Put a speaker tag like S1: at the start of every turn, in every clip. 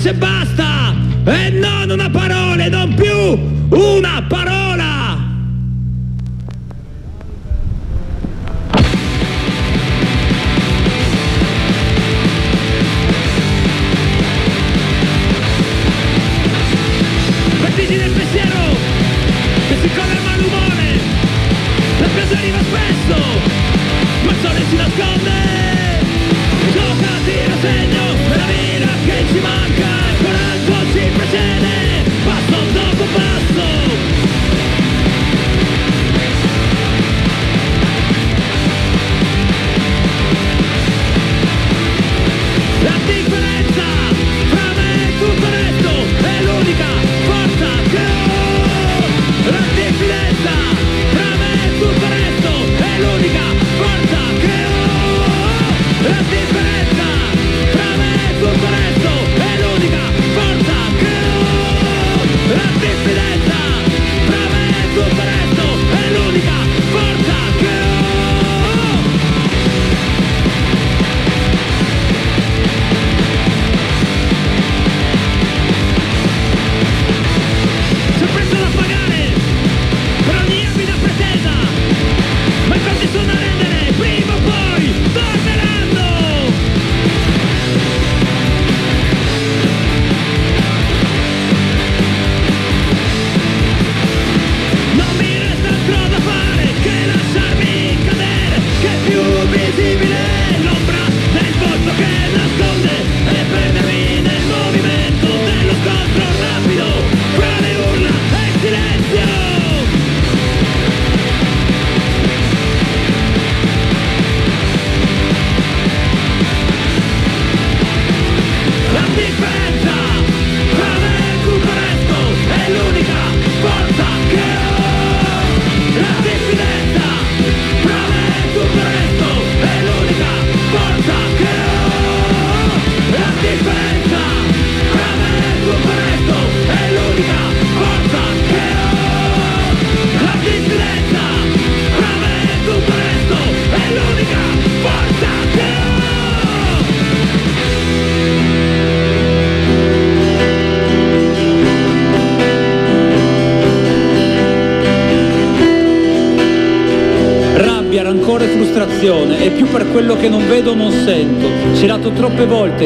S1: trema e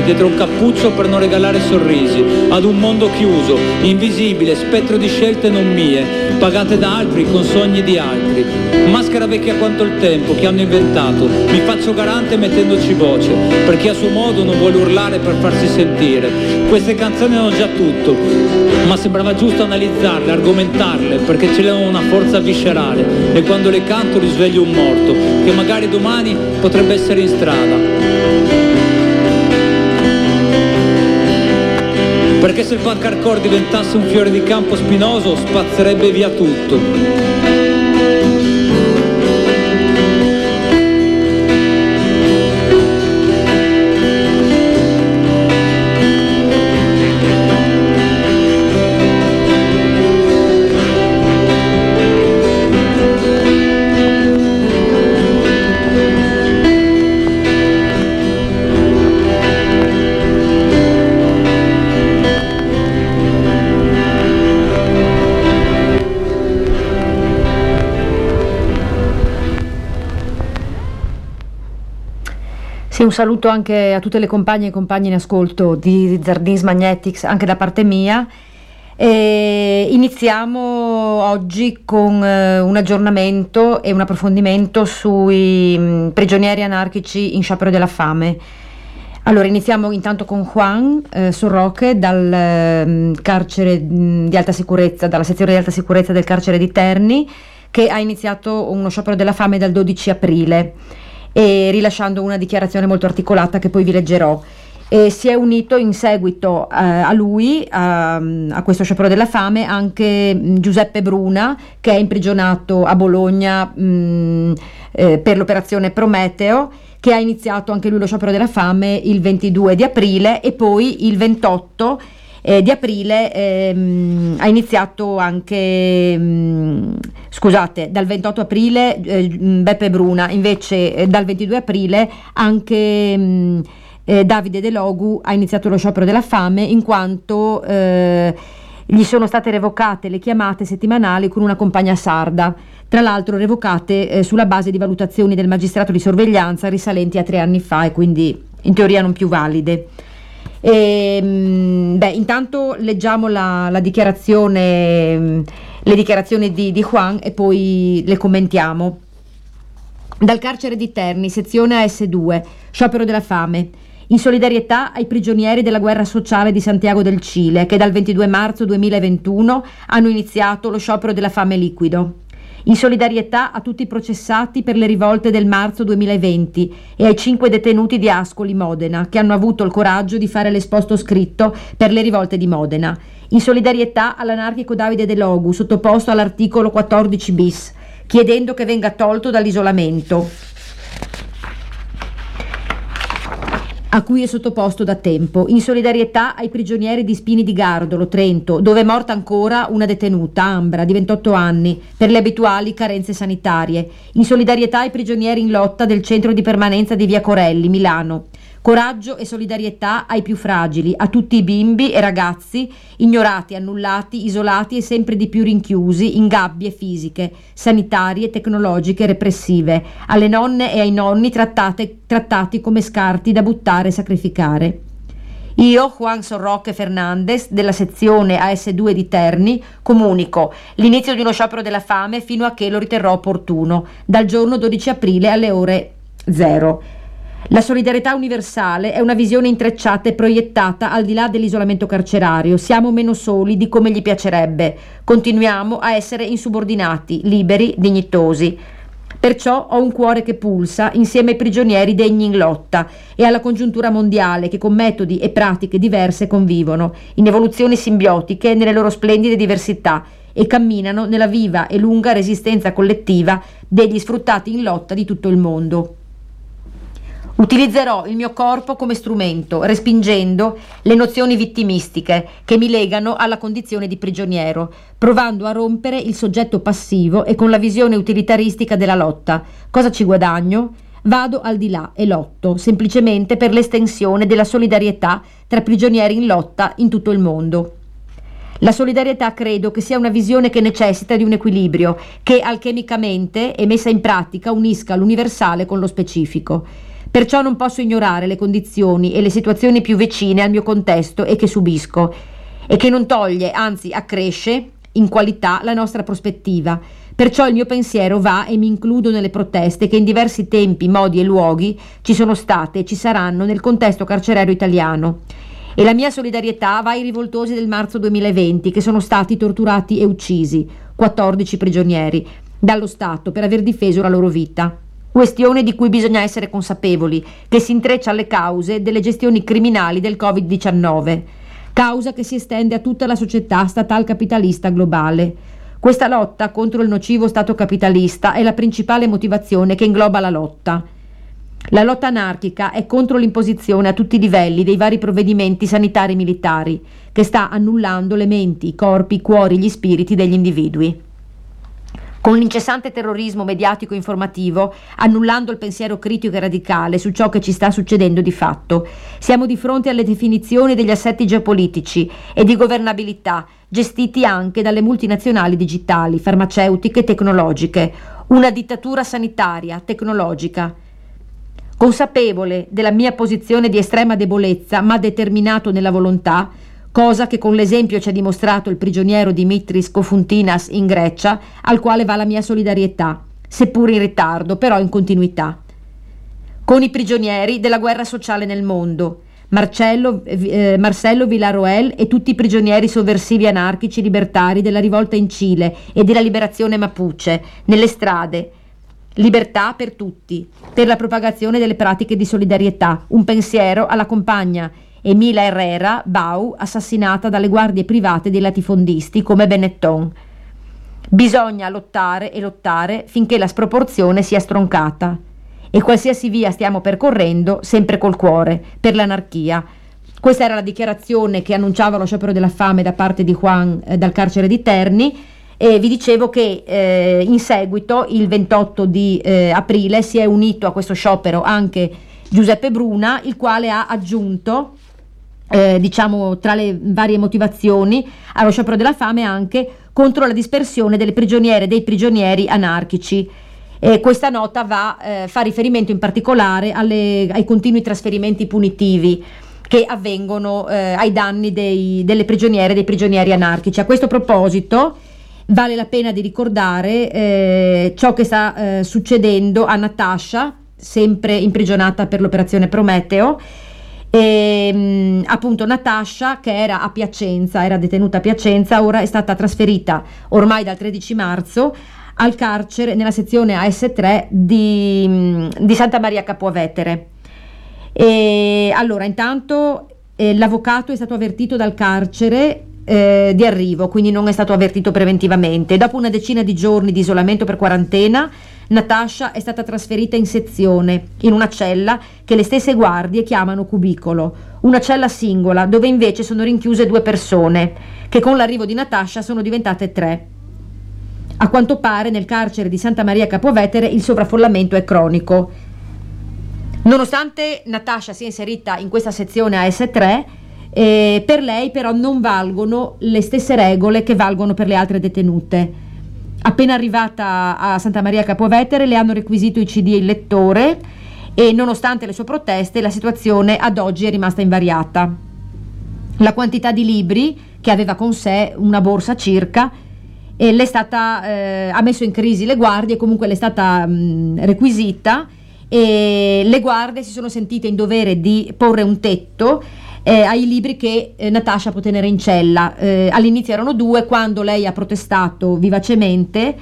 S2: dietro un cappuccio per non regalare sorrisi ad un mondo chiuso, invisibile, spettro di scelte non mie, pagate da altri con sogni di altri. Maschera vecchia quanto il tempo che hanno inventato. Mi faccio garante mettendoci voce, perché a suo modo non vuole urlare per farsi sentire. Queste canzoni hanno già tutto, ma sembrava giusto analizzarle, argomentarle, perché ce le hanno una forza viscerale e quando le canto risveglio un morto, che magari domani potrebbe essere in strada. Perché se il punk hardcore diventasse un fiore di campo spinoso spazzerebbe via tutto.
S3: Un saluto anche a tutte le compagne e compagni in ascolto di Zardins Magnetics, anche da parte mia. E iniziamo oggi con uh, un aggiornamento e un approfondimento sui um, prigionieri anarchici in sciopero della fame. Allora, iniziamo intanto con Juan eh, Sorroche dal um, carcere mh, di alta sicurezza, dalla sezione di alta sicurezza del carcere di Terni, che ha iniziato uno sciopero della fame dal 12 aprile e rilasciando una dichiarazione molto articolata che poi vi leggerò. E si è unito in seguito eh, a lui, a, a, questo sciopero della fame, anche mh, Giuseppe Bruna, che è imprigionato a Bologna mh, eh, per l'operazione Prometeo, che ha iniziato anche lui lo sciopero della fame il 22 di aprile e poi il 28 eh, di aprile ehm, ha iniziato anche, mh, mm, scusate, dal 28 aprile eh, Beppe Bruna, invece eh, dal 22 aprile anche... Mh, mm, eh, Davide De Logu ha iniziato lo sciopero della fame in quanto eh, gli sono state revocate le chiamate settimanali con una compagna sarda, tra l'altro revocate eh, sulla base di valutazioni del magistrato di sorveglianza risalenti a tre anni fa e quindi in teoria non più valide. E, ehm, beh, intanto leggiamo la, la dichiarazione, le dichiarazioni di, di Juan e poi le commentiamo. Dal carcere di Terni, sezione AS2, sciopero della fame. In solidarietà ai prigionieri della guerra sociale di Santiago del Cile, che dal 22 marzo 2021 hanno iniziato lo sciopero della fame liquido in solidarietà a tutti i processati per le rivolte del marzo 2020 e ai cinque detenuti di Ascoli Modena che hanno avuto il coraggio di fare l'esposto scritto per le rivolte di Modena, in solidarietà all'anarchico Davide De Logu sottoposto all'articolo 14 bis, chiedendo che venga tolto dall'isolamento. A cui è sottoposto da tempo, in solidarietà ai prigionieri di Spini di Gardolo, Trento, dove è morta ancora una detenuta, Ambra, di 28 anni, per le abituali carenze sanitarie, in solidarietà ai prigionieri in lotta del centro di permanenza di Via Corelli, Milano, Coraggio e solidarietà ai più fragili, a tutti i bimbi e ragazzi ignorati, annullati, isolati e sempre di più rinchiusi in gabbie fisiche, sanitarie, tecnologiche, repressive, alle nonne e ai nonni trattate, trattati come scarti da buttare e sacrificare. Io, Juan Sorroque Fernandez, della sezione AS2 di Terni, comunico l'inizio di uno sciopero della fame fino a che lo riterrò opportuno, dal giorno 12 aprile alle ore 0. La solidarietà universale è una visione intrecciata e proiettata al di là dell'isolamento carcerario. Siamo meno soli di come gli piacerebbe. Continuiamo a essere insubordinati, liberi, dignitosi. Perciò ho un cuore che pulsa insieme ai prigionieri degni in lotta e alla congiuntura mondiale che con metodi e pratiche diverse convivono, in evoluzioni simbiotiche nelle loro splendide diversità e camminano nella viva e lunga resistenza collettiva degli sfruttati in lotta di tutto il mondo. Utilizzerò il mio corpo come strumento, respingendo le nozioni vittimistiche che mi legano alla condizione di prigioniero, provando a rompere il soggetto passivo e con la visione utilitaristica della lotta. Cosa ci guadagno? Vado al di là e lotto, semplicemente per l'estensione della solidarietà tra prigionieri in lotta in tutto il mondo. La solidarietà credo che sia una visione che necessita di un equilibrio, che alchemicamente e messa in pratica unisca l'universale con lo specifico. Perciò non posso ignorare le condizioni e le situazioni più vicine al mio contesto e che subisco, e che non toglie, anzi accresce in qualità la nostra prospettiva. Perciò il mio pensiero va e mi includo nelle proteste che in diversi tempi, modi e luoghi ci sono state e ci saranno nel contesto carcerario italiano. E la mia solidarietà va ai rivoltosi del marzo 2020 che sono stati torturati e uccisi, 14 prigionieri, dallo Stato per aver difeso la loro vita. Questione di cui bisogna essere consapevoli, che si intreccia alle cause delle gestioni criminali del Covid-19, causa che si estende a tutta la società statal capitalista globale. Questa lotta contro il nocivo Stato capitalista è la principale motivazione che ingloba la lotta. La lotta anarchica è contro l'imposizione a tutti i livelli dei vari provvedimenti sanitari militari, che sta annullando le menti, i corpi, i cuori, gli spiriti degli individui. Con l'incessante terrorismo mediatico informativo, annullando il pensiero critico e radicale su ciò che ci sta succedendo di fatto, siamo di fronte alle definizioni degli assetti geopolitici e di governabilità, gestiti anche dalle multinazionali digitali, farmaceutiche e tecnologiche, una dittatura sanitaria, tecnologica, Consapevole della mia posizione di estrema debolezza, ma determinato nella volontà, cosa che con l'esempio ci ha dimostrato il prigioniero Dimitris Kofuntinas in Grecia, al quale va la mia solidarietà, seppur in ritardo, però in continuità. Con i prigionieri della guerra sociale nel mondo, Marcello, eh, Marcello Villaroel e tutti i prigionieri sovversivi anarchici libertari della rivolta in Cile e della liberazione Mapuche, nelle strade, Libertà per tutti, per la propagazione delle pratiche di solidarietà. Un pensiero alla compagna Emila Herrera Bau, assassinata dalle guardie private dei latifondisti come Benetton. Bisogna lottare e lottare finché la sproporzione sia stroncata. E qualsiasi via stiamo percorrendo, sempre col cuore, per l'anarchia. Questa era la dichiarazione che annunciava lo sciopero della fame da parte di Juan eh, dal carcere di Terni e vi dicevo che eh, in seguito, il 28 di eh, aprile, si è unito a questo sciopero anche Giuseppe Bruna, il quale ha aggiunto, eh, diciamo, tra le varie motivazioni allo sciopero della fame anche contro la dispersione delle prigioniere e dei prigionieri anarchici. E questa nota va, eh, fa riferimento in particolare alle, ai continui trasferimenti punitivi che avvengono eh, ai danni dei, delle prigioniere e dei prigionieri anarchici. A questo proposito, vale la pena di ricordare eh, ciò che sta eh, succedendo a Natasha, sempre imprigionata per l'operazione Prometeo. E, mh, appunto Natasha che era a Piacenza, era detenuta a Piacenza, ora è stata trasferita ormai dal 13 marzo al carcere nella sezione AS3 di, di Santa Maria Capuavetere. E allora, intanto eh, l'avvocato è stato avvertito dal carcere eh, di arrivo, quindi non è stato avvertito preventivamente. Dopo una decina di giorni di isolamento per quarantena, Natasha è stata trasferita in sezione, in una cella che le stesse guardie chiamano cubicolo, una cella singola dove invece sono rinchiuse due persone, che con l'arrivo di Natasha sono diventate tre. A quanto pare nel carcere di Santa Maria Capovetere il sovraffollamento è cronico. Nonostante Natasha sia inserita in questa sezione AS3, eh, per lei però non valgono le stesse regole che valgono per le altre detenute. Appena arrivata a Santa Maria Capovetere le hanno requisito i CD e il lettore e nonostante le sue proteste la situazione ad oggi è rimasta invariata. La quantità di libri che aveva con sé, una borsa circa, e è stata, eh, ha messo in crisi le guardie, comunque le è stata mh, requisita e le guardie si sono sentite in dovere di porre un tetto eh, ai libri che eh, Natasha può tenere in cella. Eh, all'inizio erano due, quando lei ha protestato vivacemente,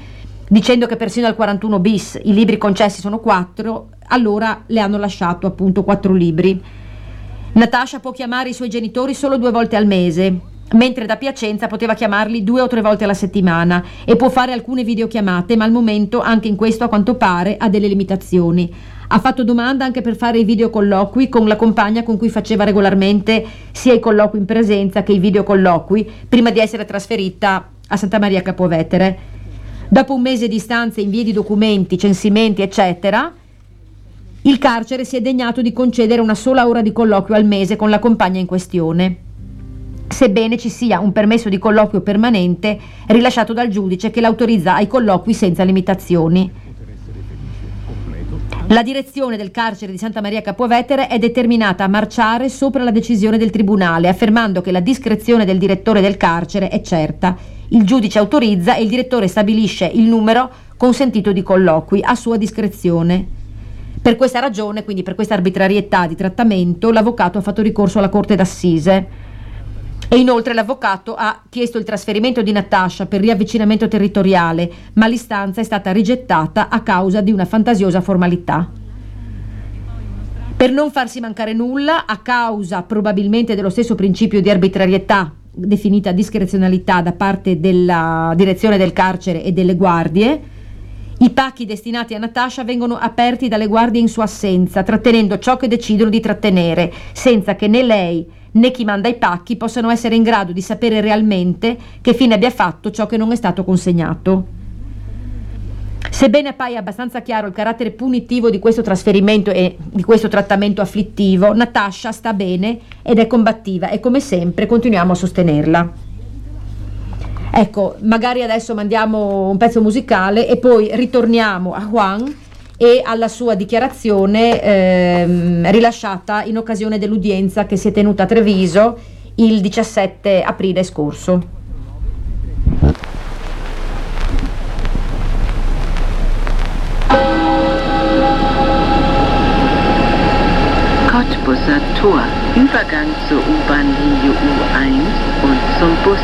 S3: dicendo che persino al 41 bis i libri concessi sono quattro, allora le hanno lasciato appunto quattro libri. Natasha può chiamare i suoi genitori solo due volte al mese, mentre da Piacenza poteva chiamarli due o tre volte alla settimana e può fare alcune videochiamate, ma al momento anche in questo a quanto pare ha delle limitazioni. Ha fatto domanda anche per fare i videocolloqui con la compagna con cui faceva regolarmente sia i colloqui in presenza che i videocolloqui prima di essere trasferita a Santa Maria Capovetere. Dopo un mese di stanze, invii di documenti, censimenti, eccetera, il carcere si è degnato di concedere una sola ora di colloquio al mese con la compagna in questione. sebbene ci sia un permesso di colloquio permanente rilasciato dal giudice che l'autorizza ai colloqui senza limitazioni. La direzione del carcere di Santa Maria Capovetere è determinata a marciare sopra la decisione del tribunale, affermando che la discrezione del direttore del carcere è certa. Il giudice autorizza e il direttore stabilisce il numero consentito di colloqui a sua discrezione. Per questa ragione, quindi per questa arbitrarietà di trattamento, l'avvocato ha fatto ricorso alla Corte d'Assise. E inoltre l'avvocato ha chiesto il trasferimento di Natascia per riavvicinamento territoriale, ma l'istanza è stata rigettata a causa di una fantasiosa formalità. Per non farsi mancare nulla, a causa probabilmente dello stesso principio di arbitrarietà definita discrezionalità da parte della direzione del carcere e delle guardie, i pacchi destinati a Natascia vengono aperti dalle guardie in sua assenza, trattenendo ciò che decidono di trattenere, senza che né lei né chi manda i pacchi possano essere in grado di sapere realmente che fine abbia fatto ciò che non è stato consegnato. Sebbene appaia abbastanza chiaro il carattere punitivo di questo trasferimento e di questo trattamento afflittivo, Natascia sta bene ed è combattiva e come sempre continuiamo a sostenerla. Ecco, magari adesso mandiamo un pezzo musicale e poi ritorniamo a Juan e alla sua dichiarazione ehm, rilasciata in occasione dell'udienza che si è tenuta a Treviso il 17 aprile scorso.
S4: Cottbusser Tor, Übergang zur U-Bahn-Linie U1 und zum Bus.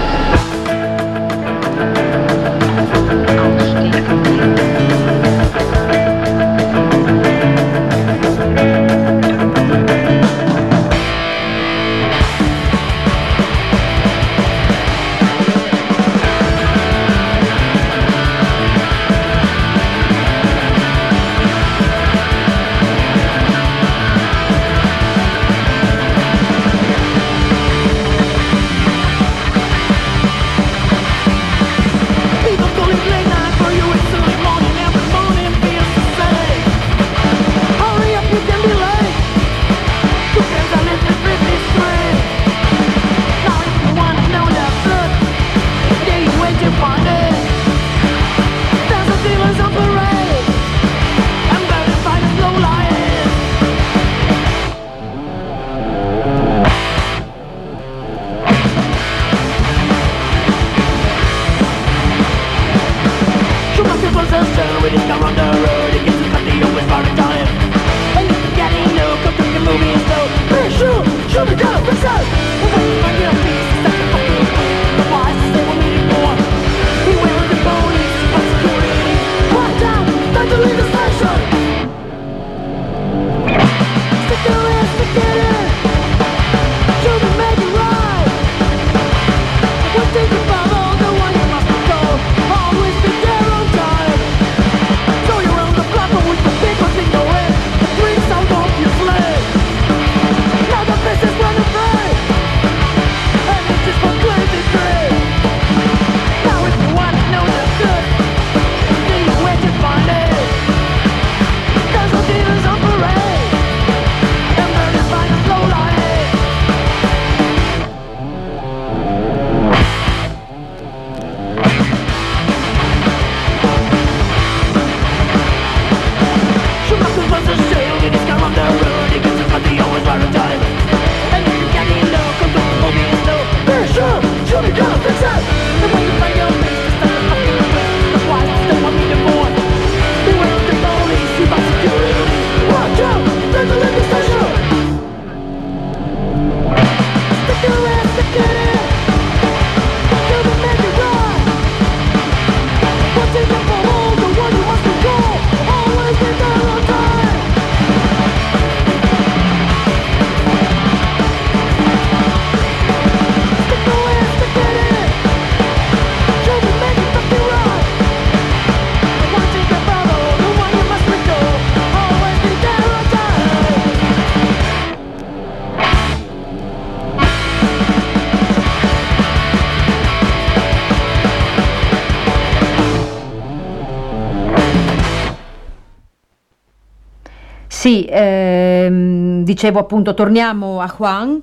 S3: Sì, ehm, dicevo appunto, torniamo a Juan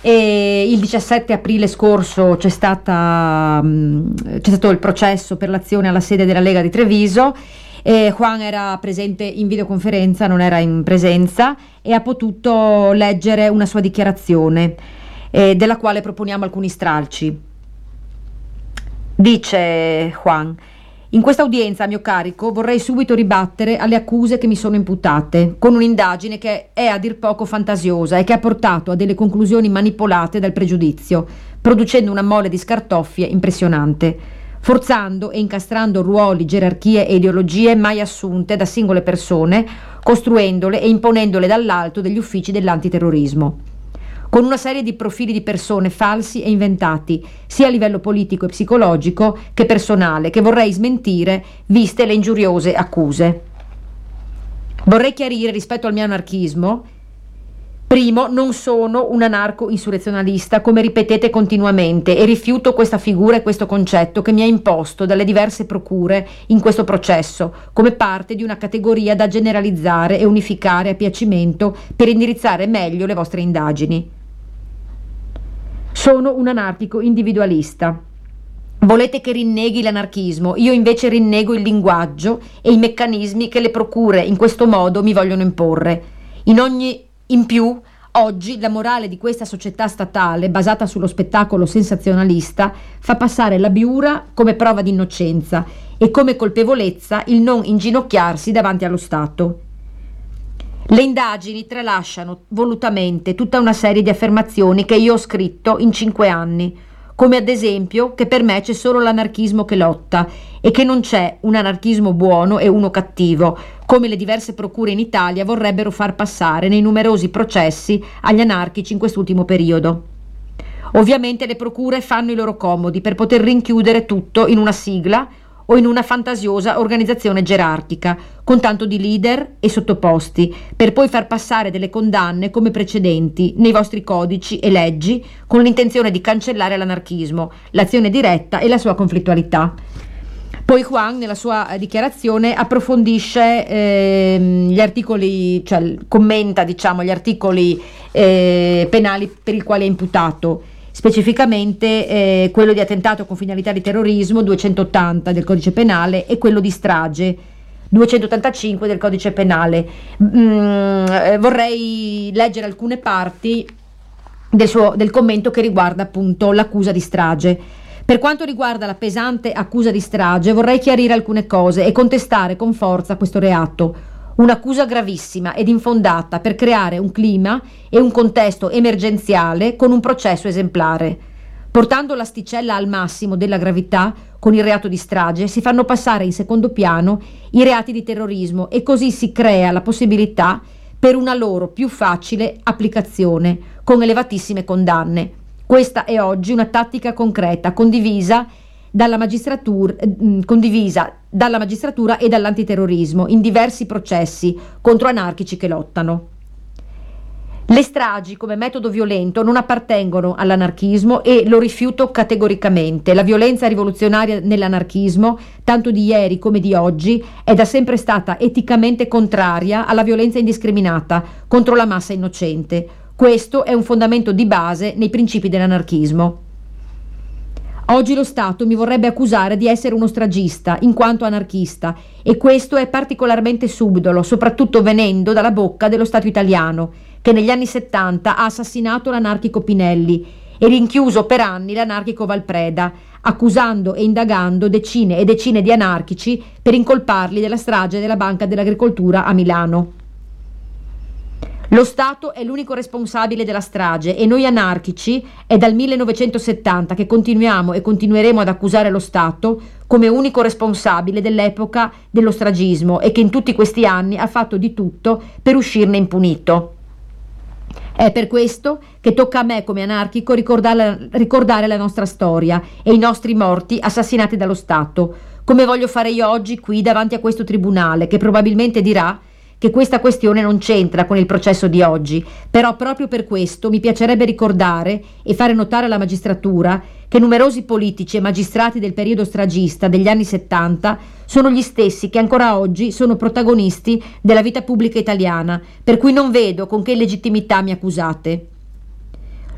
S3: e il 17 aprile scorso c'è, stata, mm, c'è stato il processo per l'azione alla sede della Lega di Treviso. Eh, Juan era presente in videoconferenza, non era in presenza e ha potuto leggere una sua dichiarazione eh, della quale proponiamo alcuni stralci. Dice Juan, in questa udienza a mio carico vorrei subito ribattere alle accuse che mi sono imputate, con un'indagine che è a dir poco fantasiosa e che ha portato a delle conclusioni manipolate dal pregiudizio, producendo una mole di scartoffie impressionante, forzando e incastrando ruoli, gerarchie e ideologie mai assunte da singole persone, costruendole e imponendole dall'alto degli uffici dell'antiterrorismo con una serie di profili di persone falsi e inventati, sia a livello politico e psicologico che personale, che vorrei smentire viste le ingiuriose accuse. Vorrei chiarire rispetto al mio anarchismo Primo, non sono un anarco-insurrezionalista, come ripetete continuamente, e rifiuto questa figura e questo concetto che mi ha imposto dalle diverse procure in questo processo, come parte di una categoria da generalizzare e unificare a piacimento per indirizzare meglio le vostre indagini. Sono un anarchico individualista. Volete che rinneghi l'anarchismo, io invece rinnego il linguaggio e i meccanismi che le procure in questo modo mi vogliono imporre. In ogni in più, oggi la morale di questa società statale, basata sullo spettacolo sensazionalista, fa passare la biura come prova di innocenza e come colpevolezza il non inginocchiarsi davanti allo Stato. Le indagini tralasciano volutamente tutta una serie di affermazioni che io ho scritto in cinque anni, come ad esempio che per me c'è solo l'anarchismo che lotta e che non c'è un anarchismo buono e uno cattivo, come le diverse procure in Italia vorrebbero far passare nei numerosi processi agli anarchici in quest'ultimo periodo. Ovviamente le procure fanno i loro comodi per poter rinchiudere tutto in una sigla o in una fantasiosa organizzazione gerarchica, con tanto di leader e sottoposti, per poi far passare delle condanne come precedenti nei vostri codici e leggi con l'intenzione di cancellare l'anarchismo, l'azione diretta e la sua conflittualità. Poi Juan nella sua dichiarazione approfondisce eh, gli articoli, cioè commenta diciamo, gli articoli eh, penali per i quali è imputato specificamente eh, quello di attentato con finalità di terrorismo 280 del codice penale e quello di strage 285 del codice penale. Mm, eh, vorrei leggere alcune parti del, suo, del commento che riguarda appunto l'accusa di strage. Per quanto riguarda la pesante accusa di strage, vorrei chiarire alcune cose e contestare con forza questo reato un'accusa gravissima ed infondata per creare un clima e un contesto emergenziale con un processo esemplare. Portando l'asticella al massimo della gravità, con il reato di strage, si fanno passare in secondo piano i reati di terrorismo e così si crea la possibilità per una loro più facile applicazione, con elevatissime condanne. Questa è oggi una tattica concreta, condivisa dalla magistratura, eh, condivisa dalla magistratura e dall'antiterrorismo in diversi processi contro anarchici che lottano. Le stragi come metodo violento non appartengono all'anarchismo e lo rifiuto categoricamente. La violenza rivoluzionaria nell'anarchismo, tanto di ieri come di oggi, è da sempre stata eticamente contraria alla violenza indiscriminata contro la massa innocente. Questo è un fondamento di base nei principi dell'anarchismo. Oggi lo Stato mi vorrebbe accusare di essere uno stragista, in quanto anarchista, e questo è particolarmente subdolo, soprattutto venendo dalla bocca dello Stato italiano, che negli anni 70 ha assassinato l'anarchico Pinelli e rinchiuso per anni l'anarchico Valpreda, accusando e indagando decine e decine di anarchici per incolparli della strage della Banca dell'Agricoltura a Milano. Lo Stato è l'unico responsabile della strage e noi anarchici è dal 1970 che continuiamo e continueremo ad accusare lo Stato come unico responsabile dell'epoca dello stragismo e che in tutti questi anni ha fatto di tutto per uscirne impunito. È per questo che tocca a me come anarchico ricordare, ricordare la nostra storia e i nostri morti assassinati dallo Stato, come voglio fare io oggi qui davanti a questo tribunale che probabilmente dirà che questa questione non c'entra con il processo di oggi, però proprio per questo mi piacerebbe ricordare e fare notare alla magistratura che numerosi politici e magistrati del periodo stragista degli anni 70 sono gli stessi che ancora oggi sono protagonisti della vita pubblica italiana, per cui non vedo con che legittimità mi accusate.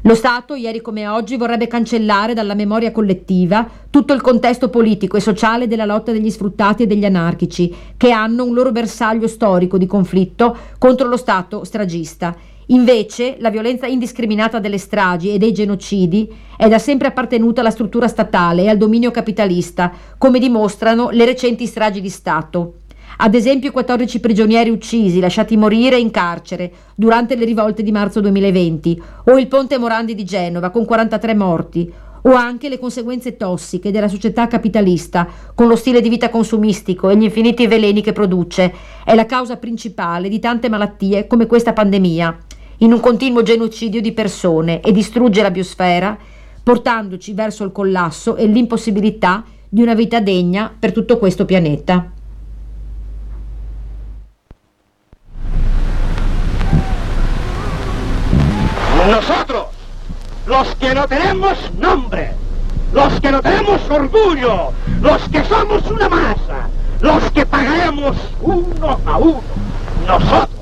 S3: Lo Stato, ieri come oggi, vorrebbe cancellare dalla memoria collettiva tutto il contesto politico e sociale della lotta degli sfruttati e degli anarchici, che hanno un loro bersaglio storico di conflitto contro lo Stato stragista. Invece, la violenza indiscriminata delle stragi e dei genocidi è da sempre appartenuta alla struttura statale e al dominio capitalista, come dimostrano le recenti stragi di Stato. Ad esempio i 14 prigionieri uccisi, lasciati morire in carcere durante le rivolte di marzo 2020, o il ponte Morandi di Genova con 43 morti, o anche le conseguenze tossiche della società capitalista, con lo stile di vita consumistico e gli infiniti veleni che produce, è la causa principale di tante malattie come questa pandemia, in un continuo genocidio di persone e distrugge la biosfera, portandoci verso il collasso e l'impossibilità di una vita degna per tutto questo pianeta.
S4: Nosotros, los que no tenemos nombre, los que no tenemos orgullo, los que somos una masa, los que pagaremos uno a uno, nosotros.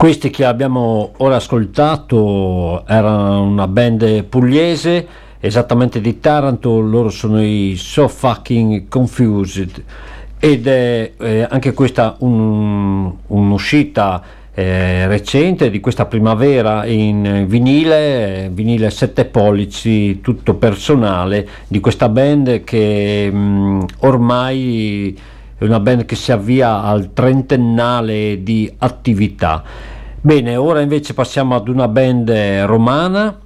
S5: Questi che abbiamo ora ascoltato erano una band pugliese, esattamente di Taranto, loro sono i So Fucking Confused ed è eh, anche questa un- un'uscita eh, recente di questa primavera in vinile, eh, vinile 7 pollici, tutto personale di questa band che mh, ormai è una band che si avvia al trentennale di attività. Bene, ora invece passiamo ad una band romana.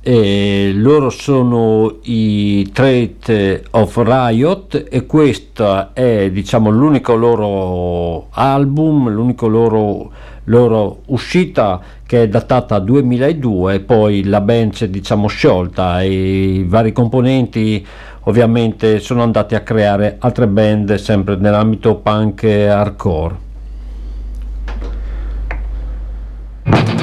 S5: E loro sono i Trait of Riot e questo è diciamo l'unico loro album, l'unico loro, loro uscita che è datata 2002 poi la band si è diciamo sciolta e i vari componenti
S1: ovviamente sono andati a creare altre band sempre nell'ambito punk e hardcore.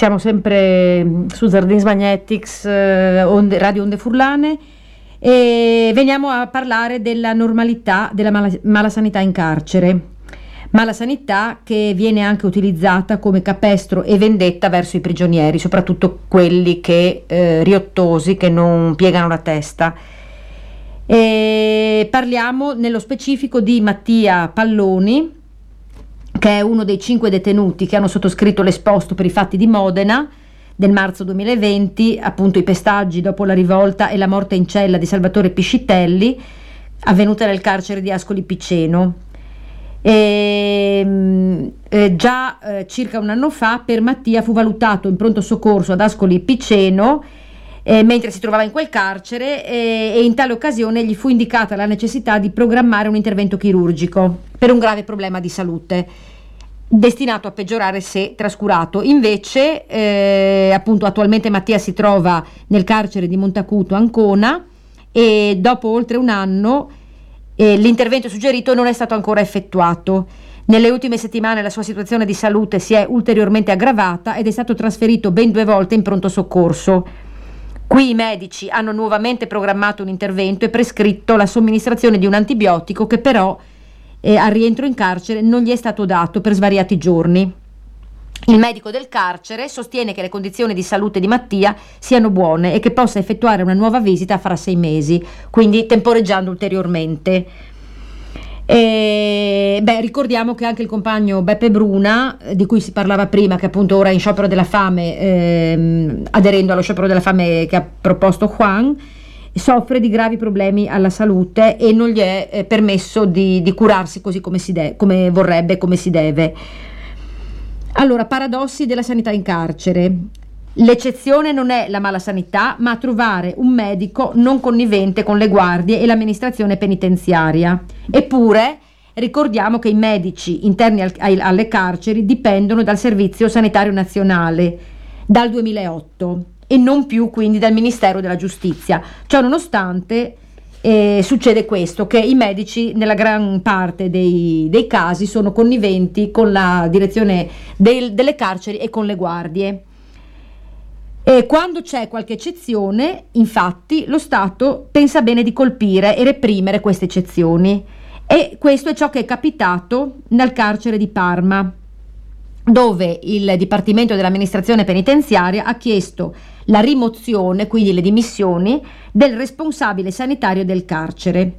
S3: Siamo sempre mm, su Zardins Magnetics, eh, onde, Radio Onde Furlane e veniamo a parlare della normalità della mala, malasanità in carcere. Malasanità che viene anche utilizzata come capestro e vendetta verso i prigionieri, soprattutto quelli che, eh, riottosi che non piegano la testa. E parliamo nello specifico di Mattia Palloni, che è uno dei cinque detenuti che hanno sottoscritto l'esposto per i fatti di Modena del marzo 2020, appunto i pestaggi dopo la rivolta e la morte in cella di Salvatore Piscitelli, avvenuta nel carcere di Ascoli Piceno. E, ehm, eh, già eh, circa un anno fa per Mattia fu valutato in pronto soccorso ad Ascoli Piceno eh, mentre si trovava in quel carcere e, e in tale occasione gli fu indicata la necessità di programmare un intervento chirurgico per un grave problema di salute. Destinato a peggiorare se trascurato. Invece, eh, appunto, attualmente Mattia si trova nel carcere di Montacuto, Ancona, e dopo oltre un anno eh, l'intervento suggerito non è stato ancora effettuato. Nelle ultime settimane la sua situazione di salute si è ulteriormente aggravata ed è stato trasferito ben due volte in pronto soccorso. Qui i medici hanno nuovamente programmato un intervento e prescritto la somministrazione di un antibiotico che però eh, al rientro in carcere non gli è stato dato per svariati giorni. Il medico del carcere sostiene che le condizioni di salute di Mattia siano buone e che possa effettuare una nuova visita fra sei mesi, quindi temporeggiando ulteriormente. E, beh, ricordiamo che anche il compagno Beppe Bruna, eh, di cui si parlava prima, che appunto ora è in sciopero della fame, ehm, aderendo allo sciopero della fame che ha proposto Juan, soffre di gravi problemi alla salute e non gli è eh, permesso di, di, curarsi così come, de- come vorrebbe, come si deve. Allora, paradossi della sanità in carcere. L'eccezione non è la mala sanità, ma trovare un medico non connivente con le guardie e l'amministrazione penitenziaria. Eppure, ricordiamo che i medici interni al, alle carceri dipendono dal Servizio Sanitario Nazionale dal 2008 e non più quindi dal Ministero della Giustizia. Ciò nonostante eh, succede questo, che i medici nella gran parte dei, dei casi sono conniventi con la direzione del, delle carceri e con le guardie. E quando c'è qualche eccezione, infatti, lo Stato pensa bene di colpire e reprimere queste eccezioni. E questo è ciò che è capitato nel carcere di Parma, dove il Dipartimento dell'amministrazione penitenziaria ha chiesto la rimozione, quindi le dimissioni, del responsabile sanitario del carcere.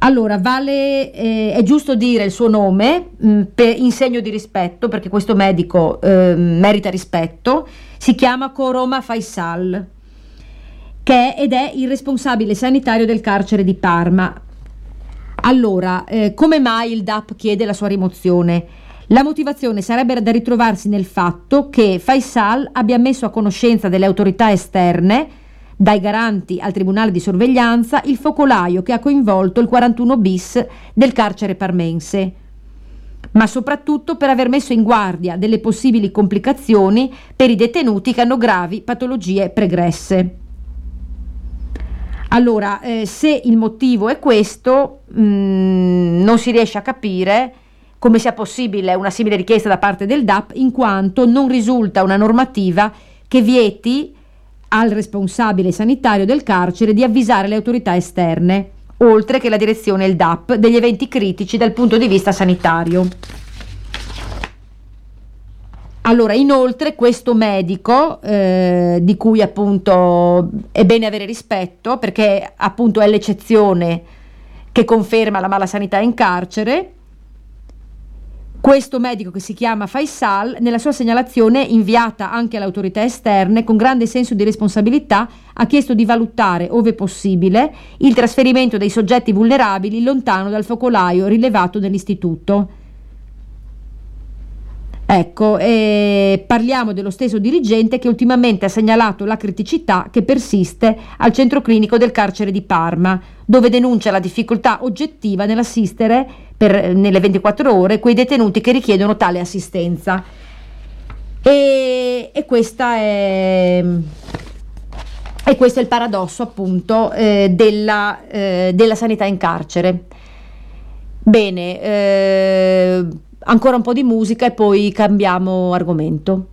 S3: Allora, vale, eh, è giusto dire il suo nome mh, mm, per, in segno di rispetto, perché questo medico eh, merita rispetto, si chiama Coroma Faisal, che è ed è il responsabile sanitario del carcere di Parma. Allora, eh, come mai il DAP chiede la sua rimozione? La motivazione sarebbe da ritrovarsi nel fatto che Faisal abbia messo a conoscenza delle autorità esterne, dai garanti al tribunale di sorveglianza, il focolaio che ha coinvolto il 41 bis del carcere parmense ma soprattutto per aver messo in guardia delle possibili complicazioni per i detenuti che hanno gravi patologie pregresse. Allora, eh, se il motivo è questo, mh, mm, non si riesce a capire come sia possibile una simile richiesta da parte del DAP, in quanto non risulta una normativa che vieti al responsabile sanitario del carcere di avvisare le autorità esterne, oltre che la direzione e il DAP, degli eventi critici dal punto di vista sanitario. Allora, inoltre, questo medico, eh, di cui appunto è bene avere rispetto, perché appunto è l'eccezione che conferma la mala sanità in carcere, questo medico che si chiama Faisal, nella sua segnalazione inviata anche alle autorità esterne, con grande senso di responsabilità, ha chiesto di valutare, ove possibile, il trasferimento dei soggetti vulnerabili lontano dal focolaio rilevato nell'istituto. Ecco, eh, parliamo dello stesso dirigente che ultimamente ha segnalato la criticità che persiste al centro clinico del carcere di Parma, dove denuncia la difficoltà oggettiva nell'assistere per, nelle 24 ore quei detenuti che richiedono tale assistenza. E, e è, e questo è il paradosso appunto eh, della, eh, della, sanità in carcere. Bene, eh, ancora un po' di musica e poi cambiamo argomento.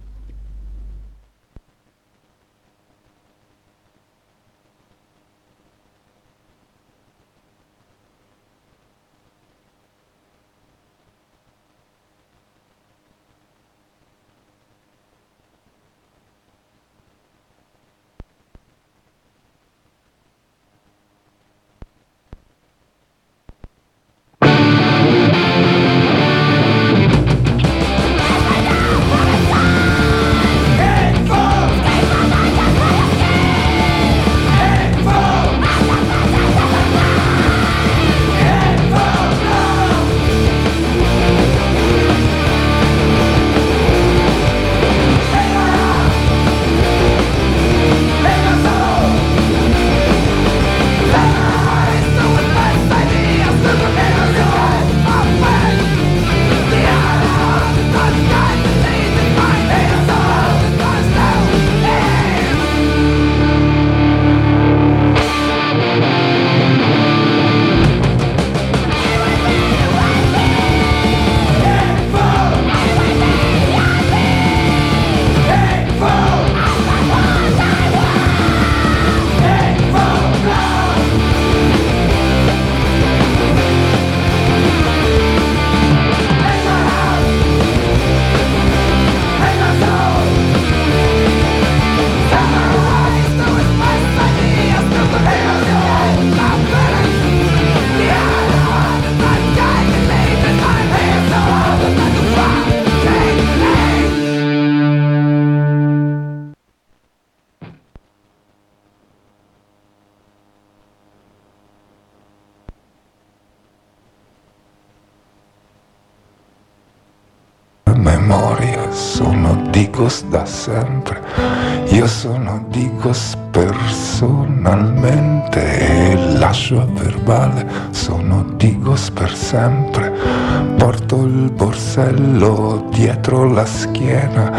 S6: Schiena,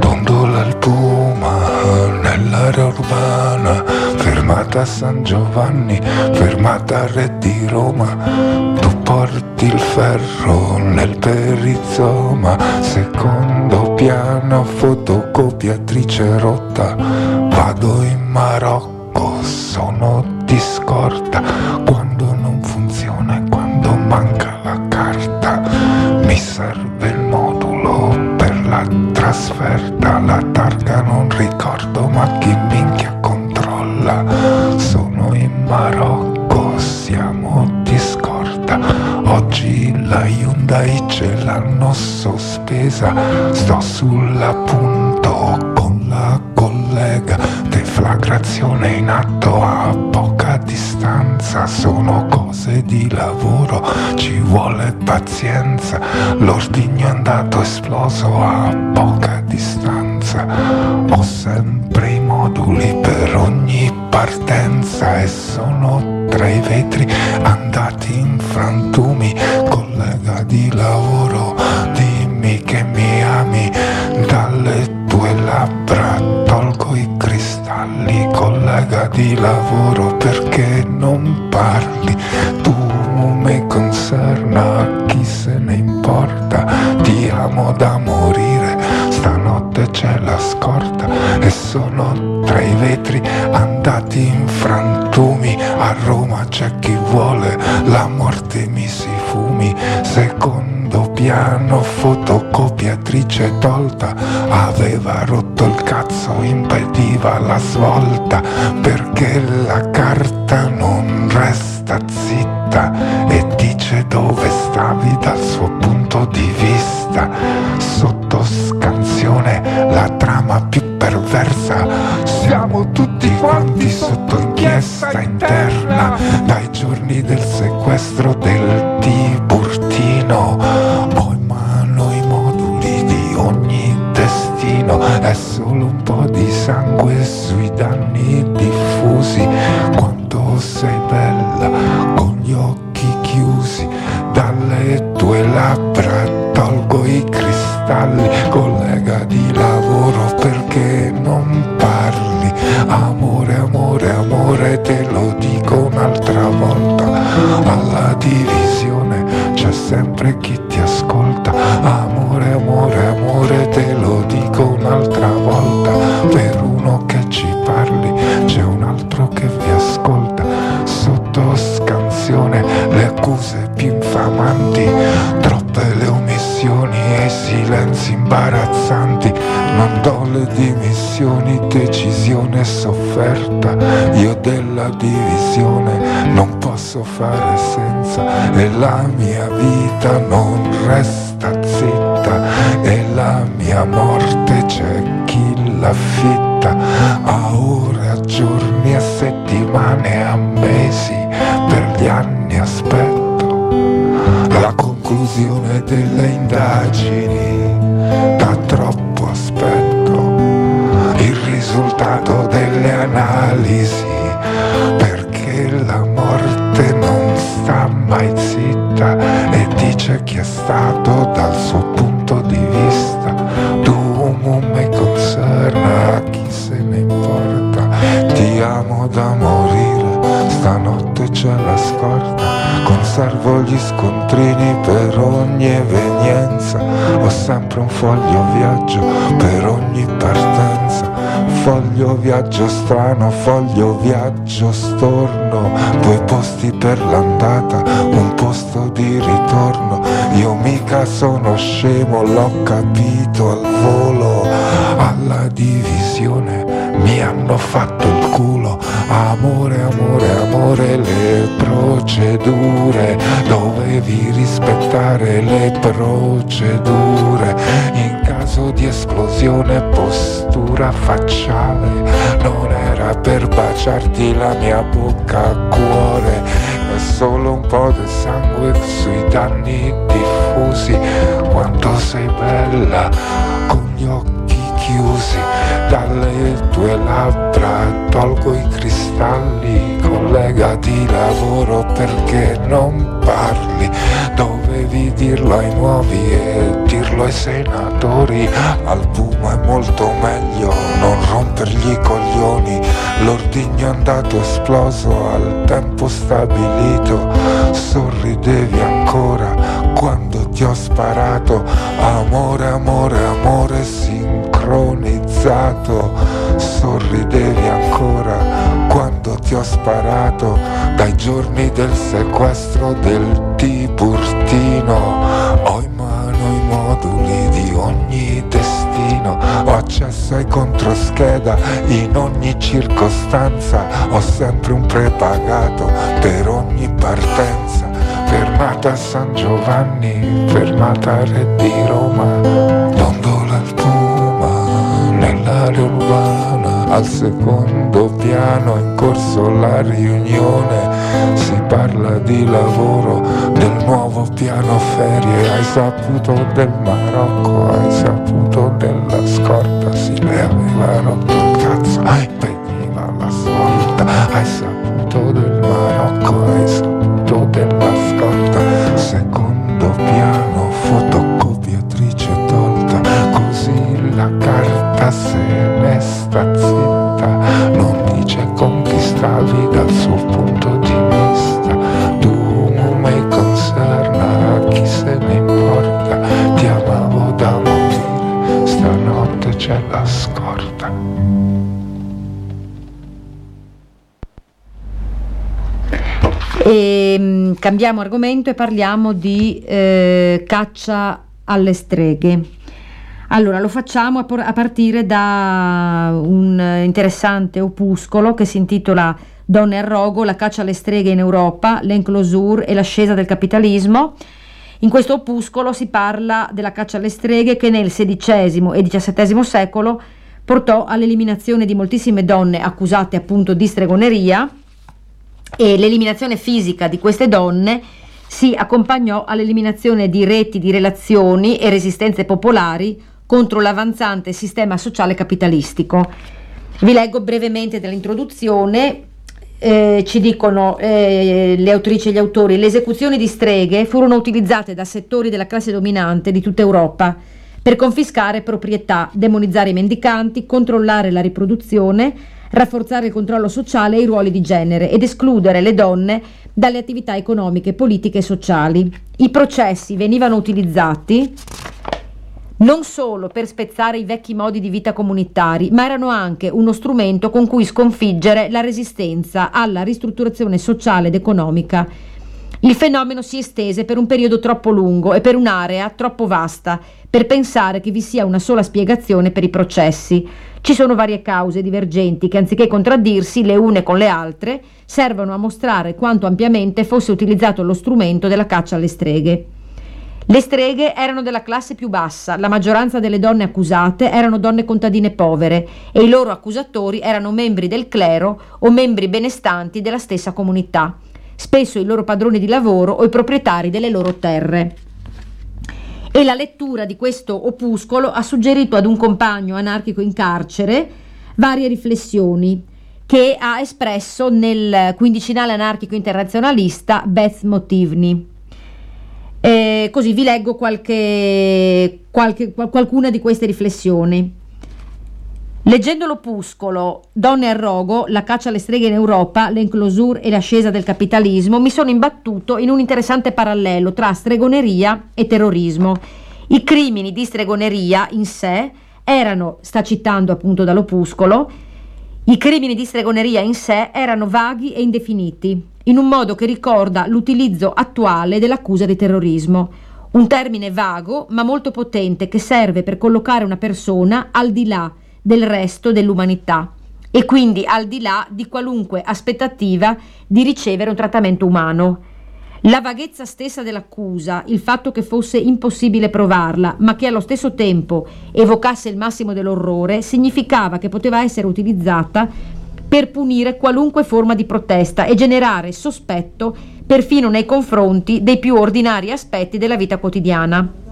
S6: dondola il puma nell'area urbana, fermata a San Giovanni, fermata a Re di Roma, tu porti il ferro nel perizoma, secondo piano fotocopiatrice rotta, vado in Marocco, sono di scorta, sospesa, sto sull'appunto con la collega, deflagrazione in atto a poca distanza, sono cose di lavoro, ci vuole pazienza, l'ordigno è andato esploso a poca distanza, ho sempre i moduli per ogni partenza e sono tra i vetri andati in frantumi, collega di lavoro, dimmi che mi ami, dalle tue labbra tolgo i cristalli, collega di lavoro, perché non parli? Tu mi concerna, chi se ne importa, ti amo da morire, stanotte c'è la scorta e sono tra i vetri andati in frantumi, a Roma c'è chi vuole la morte mi si fumi, secondo piano fotocopiatrice tolta, aveva rotto il cazzo, impediva la svolta, perché la carta non resta zitta e dice dove stavi dal suo punto di vista, sotto scansione la trama più perversa, siamo tutti quanti sotto inchiesta interna, dai giorni del sequestro del decisione sofferta, io della divisione non posso fare senza e la mia vita non resta zitta. E la mia morte c'è chi l'affitta a ore, a giorni, a settimane, a mesi, per gli anni aspetto. La conclusione delle indagini, delle analisi, perché la morte non sta mai zitta e dice chi è stato dal suo punto di vista. Tu mi concerna, chi se ne importa, ti amo da morire, stanotte c'è la scorta, conservo gli scontrini per ogni evenienza, ho sempre un foglio viaggio per ogni partenza, foglio viaggio strano, foglio viaggio storno, due posti per l'andata, un posto di ritorno, io mica sono scemo, l'ho capito al volo, alla divisione mi hanno fatto il culo, amore, amore, amore, le procedure, dovevi rispettare le procedure, in caso di esplosione postura facciale, non era per baciarti la mia bocca a cuore, è solo un po' di sangue sui danni diffusi, quanto sei bella con gli occhi chiusi dalle tue labbra tolgo i cristalli collega di lavoro perché non parli. Dovevi dirlo ai nuovi e dirlo ai senatori. Al Puma è molto meglio non rompergli i coglioni. L'ordigno è andato esploso al tempo stabilito. Sorridevi ancora quando ti ho sparato. Amore amore amore sincronizzato sorridevi ancora quando ti ho sparato dai giorni del sequestro del Tiburtino. Ho in mano i moduli di ogni destino ho accesso ai controscheda in ogni circostanza ho sempre un prepagato per ogni partenza fermata a San Giovanni fermata a Re di Roma dondola il Puma nell'area urbana al secondo piano in corso la riunione si parla di lavoro del nuovo piano ferie hai saputo del Marocco hai saputo della scorta si le aveva rotto il cazzo impegniva la svolta hai saputo
S3: cambiamo argomento e parliamo di eh, caccia alle streghe. Allora, lo facciamo a, por- a partire da un interessante opuscolo che si intitola Donne al rogo, la caccia alle streghe in Europa, l'enclosure e l'ascesa del capitalismo. In questo opuscolo si parla della caccia alle streghe che nel XVI e XVII secolo portò all'eliminazione di moltissime donne accusate appunto di stregoneria e l'eliminazione fisica di queste donne si accompagnò all'eliminazione di reti di relazioni e resistenze popolari contro l'avanzante sistema sociale capitalistico. Vi leggo brevemente dell'introduzione. Eh, ci dicono eh, le autrici e gli autori, le esecuzioni di streghe furono utilizzate da settori della classe dominante di tutta Europa per confiscare proprietà, demonizzare i mendicanti, controllare la riproduzione, rafforzare il controllo sociale e i ruoli di genere ed escludere le donne dalle attività economiche, politiche e sociali. I processi venivano utilizzati non solo per spezzare i vecchi modi di vita comunitari, ma erano anche uno strumento con cui sconfiggere la resistenza alla ristrutturazione sociale ed economica. Il fenomeno si estese per un periodo troppo lungo e per un'area troppo vasta per pensare che vi sia una sola spiegazione per i processi. Ci sono varie cause divergenti che anziché contraddirsi le une con le altre, servono a mostrare quanto ampiamente fosse utilizzato lo strumento della caccia alle streghe. Le streghe erano della classe più bassa, la maggioranza delle donne accusate erano donne contadine povere e i loro accusatori erano membri del clero o membri benestanti della stessa comunità, spesso i loro padroni di lavoro o i proprietari delle loro terre. E la lettura di questo opuscolo ha suggerito ad un compagno anarchico in carcere varie riflessioni che ha espresso nel quindicinale anarchico internazionalista Beth Motivni. Eh, così vi leggo qualche, qualche, qualcuna di queste riflessioni. Leggendo l'opuscolo Donne al rogo, la caccia alle streghe in Europa, l'enclosure e l'ascesa del capitalismo, mi sono imbattuto in un interessante parallelo tra stregoneria e terrorismo. I crimini di stregoneria in sé erano, sta citando appunto dall'opuscolo, i crimini di stregoneria in sé erano vaghi e indefiniti, in un modo che ricorda l'utilizzo attuale dell'accusa di terrorismo. Un termine vago ma molto potente che serve per collocare una persona al di là del resto dell'umanità e quindi al di là di qualunque aspettativa di ricevere un trattamento umano. La vaghezza stessa dell'accusa, il fatto che fosse impossibile provarla, ma che allo stesso tempo evocasse il massimo dell'orrore, significava che poteva essere utilizzata per punire qualunque forma di protesta e generare sospetto perfino nei confronti dei più ordinari aspetti della vita quotidiana.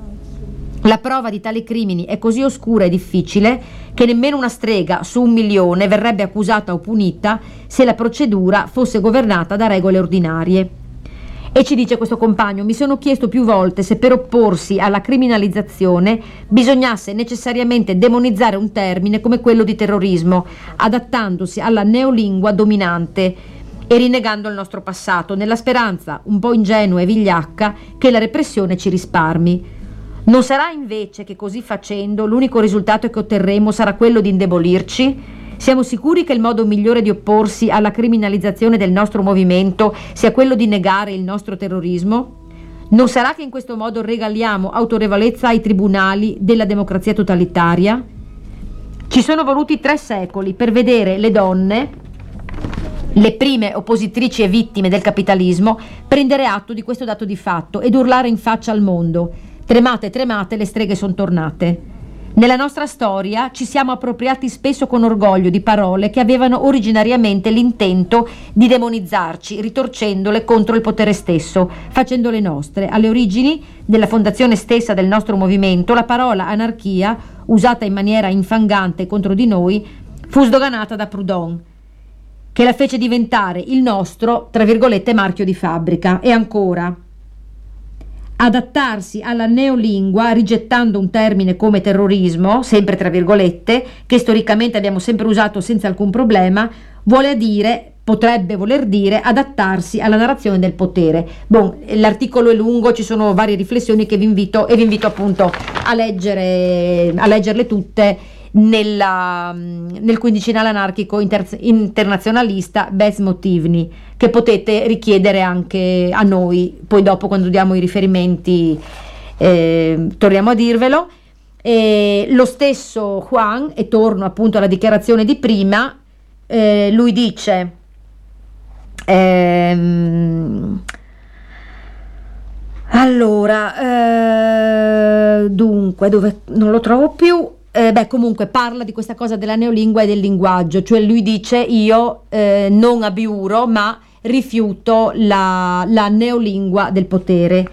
S3: La prova di tali crimini è così oscura e difficile che nemmeno una strega su un milione verrebbe accusata o punita se la procedura fosse governata da regole ordinarie. E ci dice questo compagno, mi sono chiesto più volte se per opporsi alla criminalizzazione bisognasse necessariamente demonizzare un termine come quello di terrorismo, adattandosi alla neolingua dominante e rinnegando il nostro passato, nella speranza, un po' ingenua e vigliacca, che la repressione ci risparmi. Non sarà invece che così facendo l'unico risultato che otterremo sarà quello di indebolirci? Siamo sicuri che il modo migliore di opporsi alla criminalizzazione del nostro movimento sia quello di negare il nostro terrorismo? Non sarà che in questo modo regaliamo autorevolezza ai tribunali della democrazia totalitaria? Ci sono voluti tre secoli per vedere le donne, le prime oppositrici e vittime del capitalismo, prendere atto di questo dato di fatto ed urlare in faccia al mondo. Tremate, tremate, le streghe sono tornate. Nella nostra storia ci siamo appropriati spesso con orgoglio di parole che avevano originariamente l'intento di demonizzarci, ritorcendole contro il potere stesso, facendole nostre. Alle origini della fondazione stessa del nostro movimento, la parola anarchia, usata in maniera infangante contro di noi, fu sdoganata da Proudhon, che la fece diventare il nostro, tra virgolette, marchio di fabbrica. E ancora, adattarsi alla neolingua rigettando un termine come terrorismo, sempre tra virgolette, che storicamente abbiamo sempre usato senza alcun problema, vuole dire potrebbe voler dire adattarsi alla narrazione del potere. Bon, l'articolo è lungo, ci sono varie riflessioni che vi invito e vi invito appunto a leggere a leggerle tutte nella, nel quindicinale anarchico inter- internazionalista Bez Motivni, che potete richiedere anche a noi, poi dopo quando diamo i riferimenti eh, torniamo a dirvelo. E lo stesso Juan, e torno appunto alla dichiarazione di prima, eh, lui dice... Ehm, allora, eh, dunque, dove non lo trovo più eh, beh, comunque parla di questa cosa della neolingua e del linguaggio, cioè lui dice io eh, non abiuro ma rifiuto la, la neolingua del potere.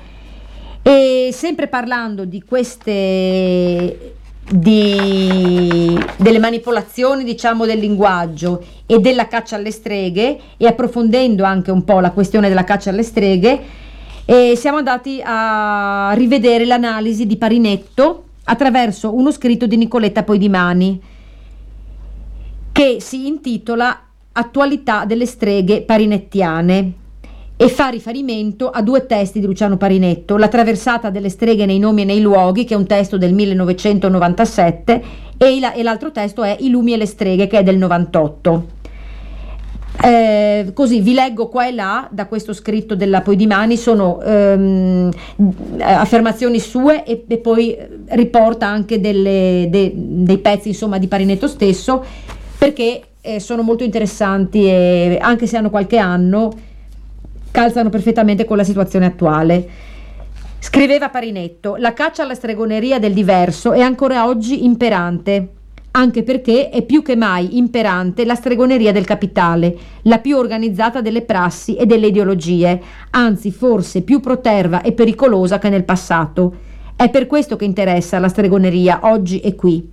S3: E sempre parlando di queste di, delle manipolazioni diciamo del linguaggio e della caccia alle streghe e approfondendo anche un po' la questione della caccia alle streghe eh, siamo andati a rivedere l'analisi di Parinetto attraverso uno scritto di Nicoletta Poidimani che si intitola Attualità delle streghe parinettiane e fa riferimento a due testi di Luciano Parinetto, La traversata delle streghe nei nomi e nei luoghi, che è un testo del 1997, e, l'altro testo è I lumi e le streghe, che è del 98. Eh, così vi leggo qua e là da questo scritto della Poidimani, sono ehm, affermazioni sue e, e, poi riporta anche delle, de, dei pezzi insomma, di Parinetto stesso perché eh, sono molto interessanti e anche se hanno qualche anno calzano perfettamente con la situazione attuale. Scriveva Parinetto, la caccia alla stregoneria del diverso è ancora oggi imperante anche perché è più che mai imperante la stregoneria del capitale, la più organizzata delle prassi e delle ideologie, anzi forse più proterva e pericolosa che nel passato. È per questo che interessa la stregoneria oggi e qui.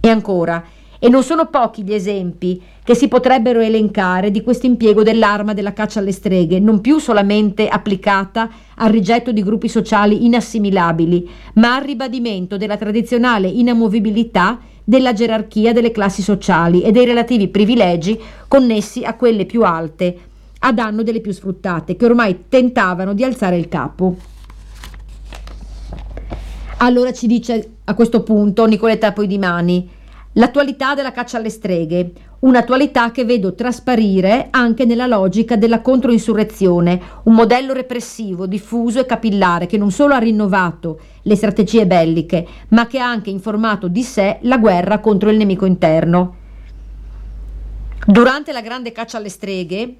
S3: E ancora, e non sono pochi gli esempi che si potrebbero elencare di questo impiego dell'arma della caccia alle streghe, non più solamente applicata al rigetto di gruppi sociali inassimilabili, ma al ribadimento della tradizionale inamovibilità della gerarchia delle classi sociali e dei relativi privilegi connessi a quelle più alte, a danno delle più sfruttate, che ormai tentavano di alzare il capo. Allora ci dice a questo punto Nicoletta Poidimani, l'attualità della caccia alle streghe, un'attualità che vedo trasparire anche nella logica della controinsurrezione, un modello repressivo, diffuso e capillare che non solo ha rinnovato le strategie belliche, ma che ha anche informato di sé la guerra contro il nemico interno. Durante la grande caccia alle streghe,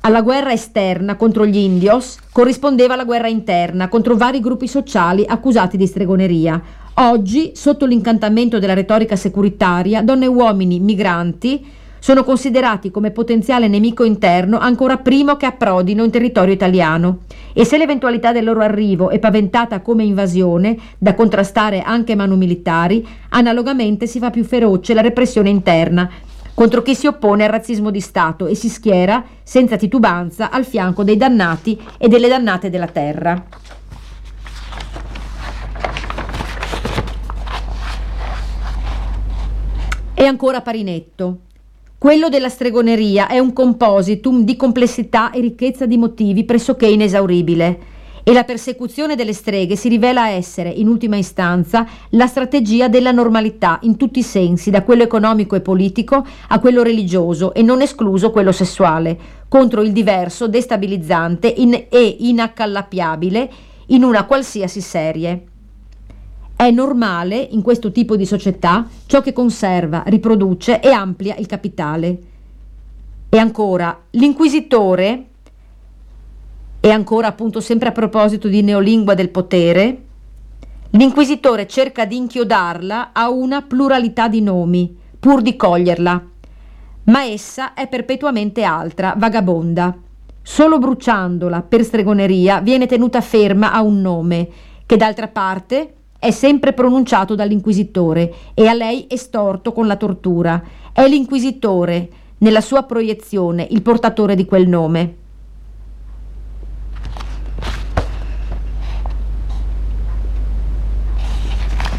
S3: alla guerra esterna contro gli indios corrispondeva la guerra interna contro vari gruppi sociali accusati di stregoneria. Oggi, sotto l'incantamento della retorica securitaria, donne e uomini migranti sono considerati come potenziale nemico interno ancora prima che approdino in territorio italiano e se l'eventualità del loro arrivo è paventata come invasione da contrastare anche mano militari, analogamente si fa più feroce la repressione interna contro chi si oppone al razzismo di Stato e si schiera senza titubanza al fianco dei dannati e delle dannate della terra. E ancora Parinetto. Quello della stregoneria è un compositum di complessità e ricchezza di motivi pressoché inesauribile e la persecuzione delle streghe si rivela essere, in ultima istanza, la strategia della normalità in tutti i sensi, da quello economico e politico a quello religioso e non escluso quello sessuale, contro il diverso, destabilizzante in, e inaccallappiabile in una qualsiasi serie. È normale in questo tipo di società ciò che conserva, riproduce e amplia il capitale. E ancora, l'inquisitore, e ancora appunto sempre a proposito di neolingua del potere, l'inquisitore cerca di inchiodarla a una pluralità di nomi, pur di coglierla, ma essa è perpetuamente altra, vagabonda. Solo bruciandola per stregoneria viene tenuta ferma a un nome, che d'altra parte è sempre pronunciato dall'inquisitore e a lei estorto con la tortura. È l'inquisitore, nella sua proiezione, il portatore di quel nome.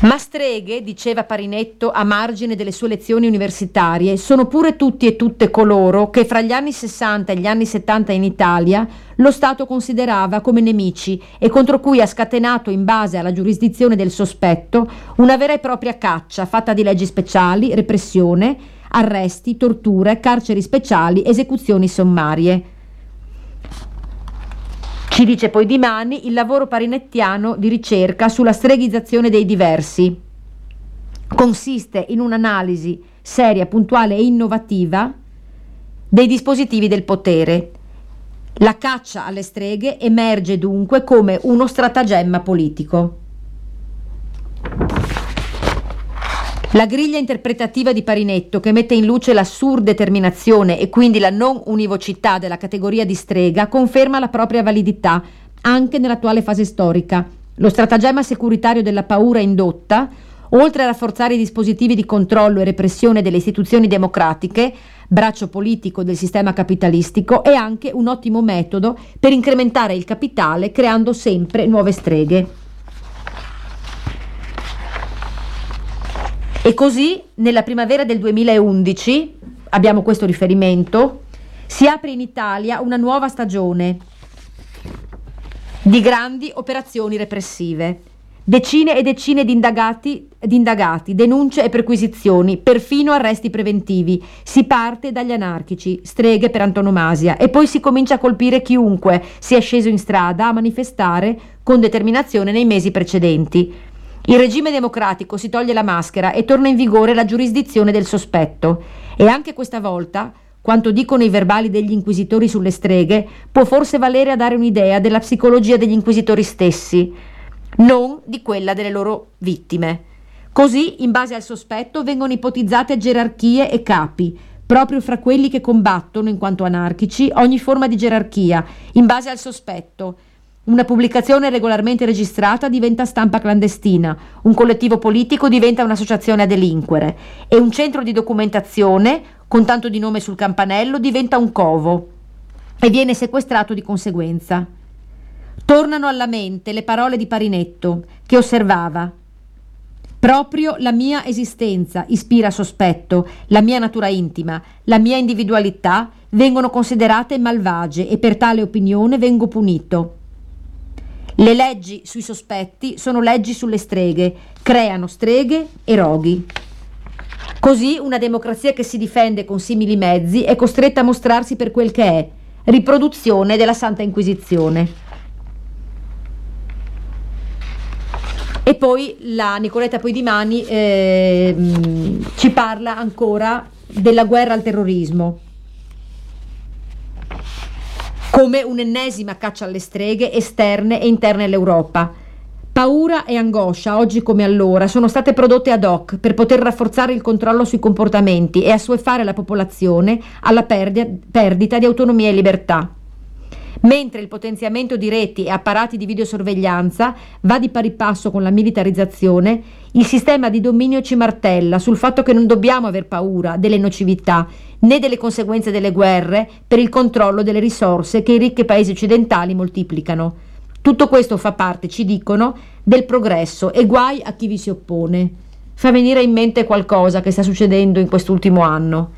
S3: Ma streghe, diceva Parinetto a margine delle sue lezioni universitarie, sono pure tutti e tutte coloro che fra gli anni 60 e gli anni 70 in Italia lo Stato considerava come nemici e contro cui ha scatenato in base alla giurisdizione del sospetto una vera e propria caccia fatta di leggi speciali, repressione, arresti, torture, carceri speciali, esecuzioni sommarie. Ci dice poi Di Mani il lavoro parinettiano di ricerca sulla streghizzazione dei diversi. Consiste in un'analisi seria, puntuale e innovativa dei dispositivi del potere. La caccia alle streghe emerge dunque come uno stratagemma politico. La griglia interpretativa di Parinetto, che mette in luce la surdeterminazione e quindi la non univocità della categoria di strega, conferma la propria validità anche nell'attuale fase storica. Lo stratagemma securitario della paura indotta, oltre a rafforzare i dispositivi di controllo e repressione delle istituzioni democratiche, braccio politico del sistema capitalistico, è anche un ottimo metodo per incrementare il capitale creando sempre nuove streghe. E così nella primavera del 2011, abbiamo questo riferimento, si apre in Italia una nuova stagione di grandi operazioni repressive. Decine e decine di indagati, di indagati, denunce e perquisizioni, perfino arresti preventivi. Si parte dagli anarchici, streghe per antonomasia, e poi si comincia a colpire chiunque si è sceso in strada a manifestare con determinazione nei mesi precedenti. Il regime democratico si toglie la maschera e torna in vigore la giurisdizione del sospetto. E anche questa volta, quanto dicono i verbali degli inquisitori sulle streghe, può forse valere a dare un'idea della psicologia degli inquisitori stessi, non di quella delle loro vittime. Così, in base al sospetto, vengono ipotizzate gerarchie e capi, proprio fra quelli che combattono, in quanto anarchici, ogni forma di gerarchia, in base al sospetto, una pubblicazione regolarmente registrata diventa stampa clandestina, un collettivo politico diventa un'associazione a delinquere e un centro di documentazione, con tanto di nome sul campanello, diventa un covo e viene sequestrato di conseguenza. Tornano alla mente le parole di Parinetto, che osservava Proprio la mia esistenza ispira sospetto, la mia natura intima, la mia individualità vengono considerate malvagie e per tale opinione vengo punito. Le leggi sui sospetti sono leggi sulle streghe, creano streghe e roghi. Così una democrazia che si difende con simili mezzi è costretta a mostrarsi per quel che è, riproduzione della Santa Inquisizione. E poi la Nicoletta Poidimani eh, ci parla ancora della guerra al terrorismo come un'ennesima caccia alle streghe esterne e interne all'Europa. Paura e angoscia, oggi come allora, sono state prodotte ad hoc per poter rafforzare il controllo sui comportamenti e assuefare la popolazione alla perdita di autonomia e libertà mentre il potenziamento di reti e apparati di videosorveglianza va di pari passo con la militarizzazione, il sistema di dominio ci martella sul fatto che non dobbiamo aver paura delle nocività né delle conseguenze delle guerre per il controllo delle risorse che i ricchi paesi occidentali moltiplicano. Tutto questo fa parte, ci dicono, del progresso e guai a chi vi si oppone. Fa venire in mente qualcosa che sta succedendo in quest'ultimo anno.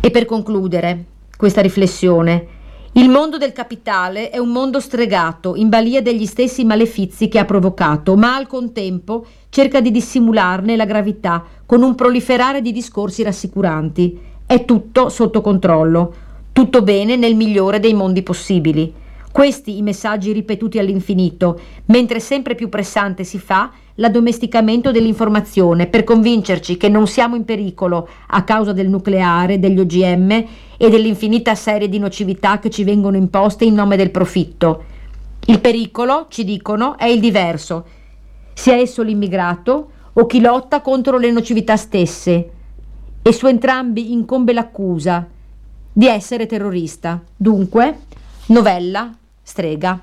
S3: E per concludere, questa riflessione. Il mondo del capitale è un mondo stregato, in balia degli stessi malefizi che ha provocato, ma al contempo cerca di dissimularne la gravità con un proliferare di discorsi rassicuranti. È tutto sotto controllo, tutto bene nel migliore dei mondi possibili. Questi i messaggi ripetuti all'infinito, mentre sempre più pressante si fa l'addomesticamento dell'informazione per convincerci che non siamo in pericolo a causa del nucleare, degli OGM e dell'infinita serie di nocività che ci vengono imposte in nome del profitto. Il pericolo, ci dicono, è il diverso, sia esso l'immigrato o chi lotta contro le nocività stesse, e su entrambi incombe l'accusa di essere terrorista. Dunque, novella, strega.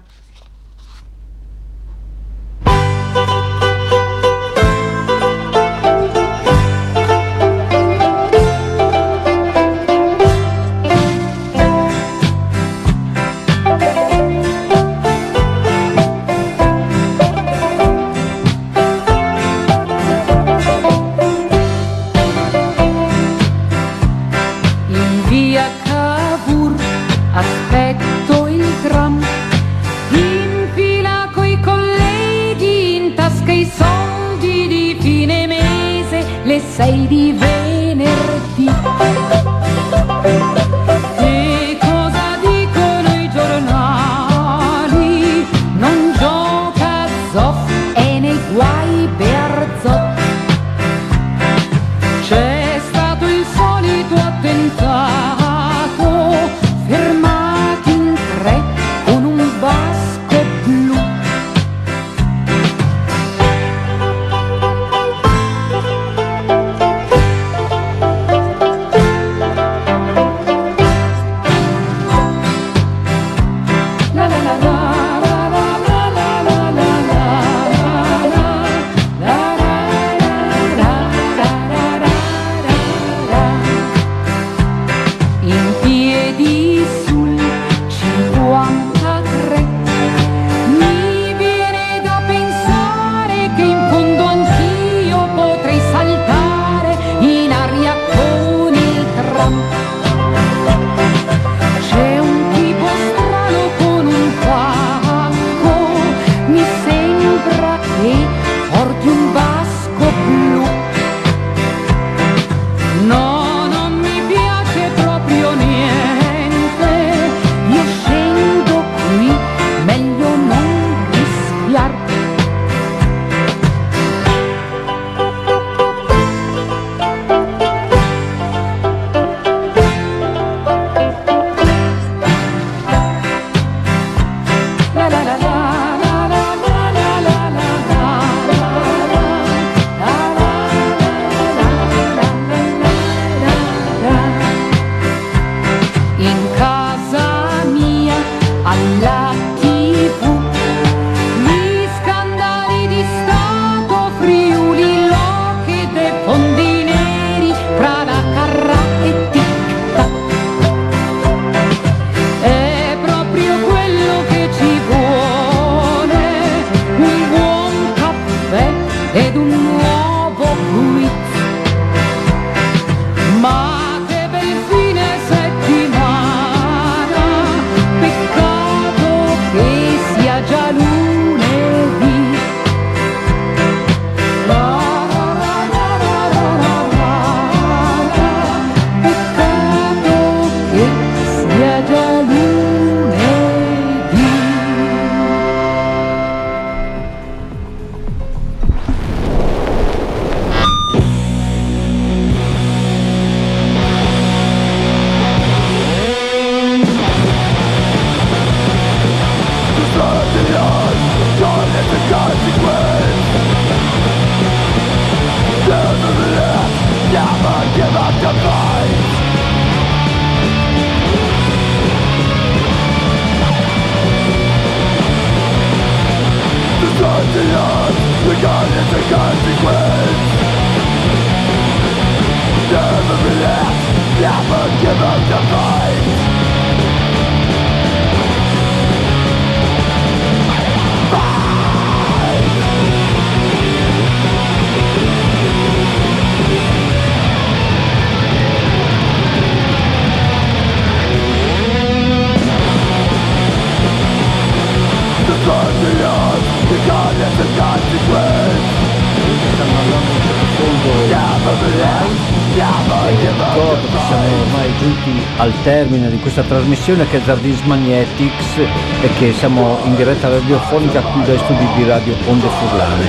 S7: Che
S5: siamo ormai giunti al termine di questa trasmissione che è Zardis Magnetics e che siamo in diretta radiofonica qui dai studi di Radio Onde Furlane.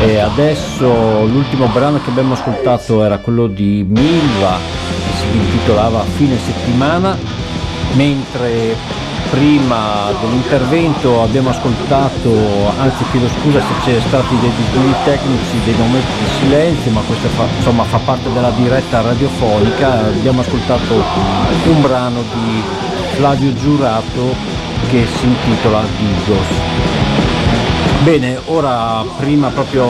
S5: E adesso l'ultimo brano che abbiamo ascoltato era quello di Milva che si intitolava Fine settimana, mentre prima dell'intervento abbiamo ascoltato, anzi chiedo scusa se c'è stati dei disturbi tecnici, dei momenti di silenzio, ma questo fa, insomma, fa parte della diretta radiofonica, abbiamo ascoltato un brano di Flavio Giurato che si intitola Digos. Bene, ora prima proprio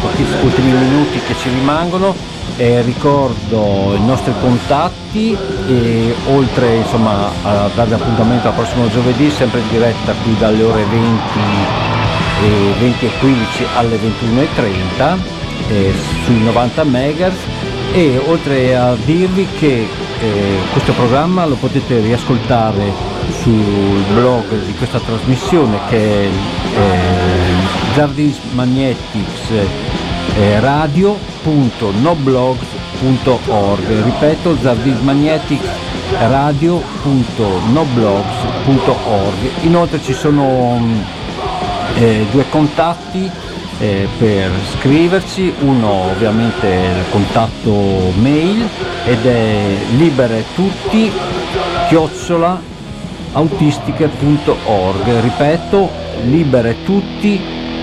S5: pochissimi ultimi minuti che ci rimangono, eh, ricordo i nostri contatti e oltre insomma, a darvi appuntamento al prossimo giovedì sempre in diretta qui dalle ore 20 e 20 e 15 alle 21.30 eh, sui 90 MHz e oltre a dirvi che eh, questo programma lo potete riascoltare sul blog di questa trasmissione che è eh, Zardis Magnetics eh, radio.noblogs.org ripeto Zardis Magnetics radio.noblogs.org inoltre ci sono mh, eh, due contatti eh, per scriverci, uno ovviamente il contatto mail ed è libere tutti chiocciola autistiche.org, ripeto libere tutti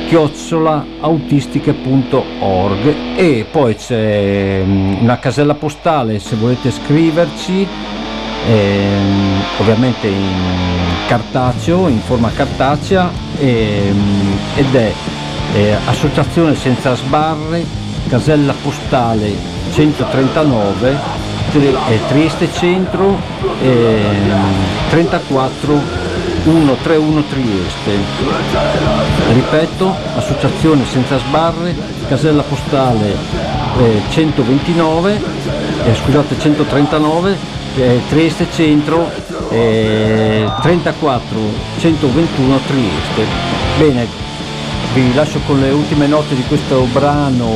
S5: chiocciola autistiche.org e poi c'è mm, una casella postale se volete scriverci ehm, ovviamente in cartaceo, in forma cartacea ehm, ed è eh, Associazione Senza Sbarre, casella postale 139, Tri- eh, Trieste Centro, ehm, 34 131 Trieste. Ripeto, Associazione Senza Sbarre, casella postale eh, 129, eh, scusate 139, eh, Trieste Centro, eh, 34 121 Trieste. Bene, vi lascio con le ultime note di questo brano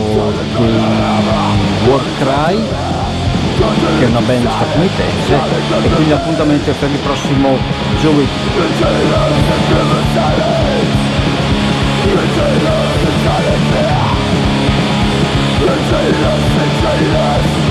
S5: di War Cry che è una band statunitense e quindi appuntamento per il prossimo giovedì.
S8: Let's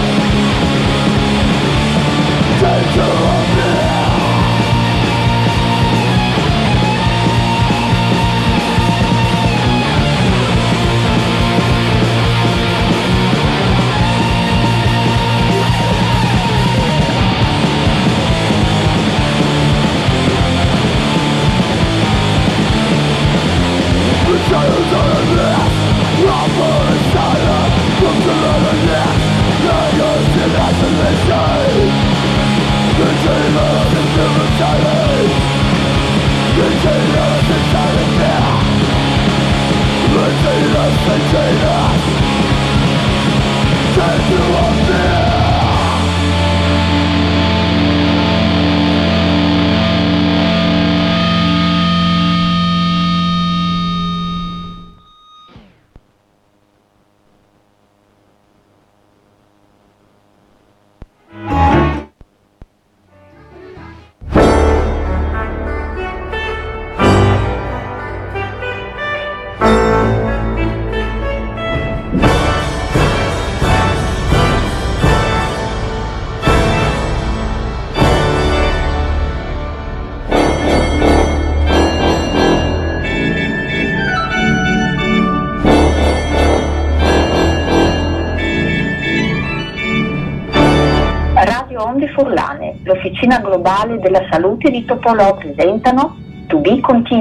S8: Globale della Salute di Topolò presentano To Be Continued.